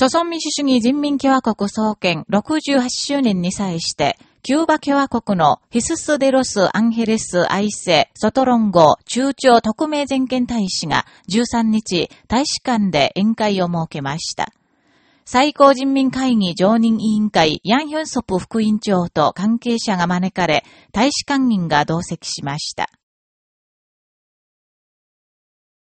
朝鮮民主主義人民共和国創建68周年に際して、キューバ共和国のヒスス・デロス・アンヘレス・アイセ・ソトロンゴ中朝特命全権大使が13日、大使館で宴会を設けました。最高人民会議常任委員会ヤンヒョンソプ副委員長と関係者が招かれ、大使館員が同席しました。